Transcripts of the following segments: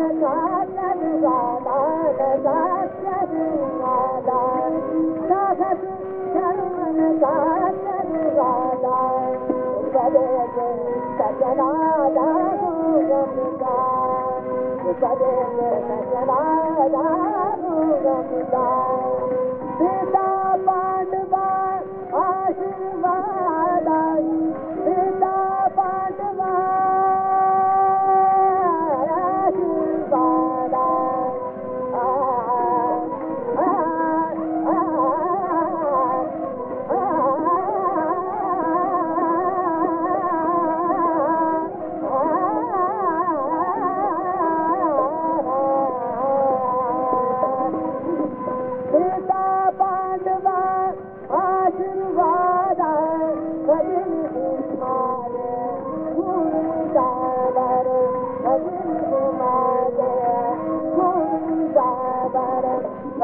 سال بابا گاجا ڄڻ بابا بري گزراڌارو گمدا نظر ڌارو گمدا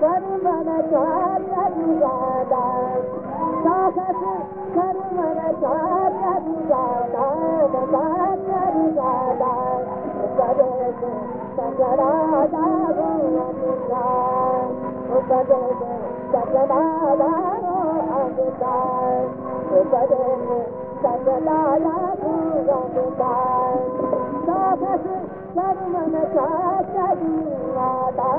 करू म्यूाल सागस करू मि बाबा गे सग लाला रो रू में संगा रे साल रुदा सागस करणी वादा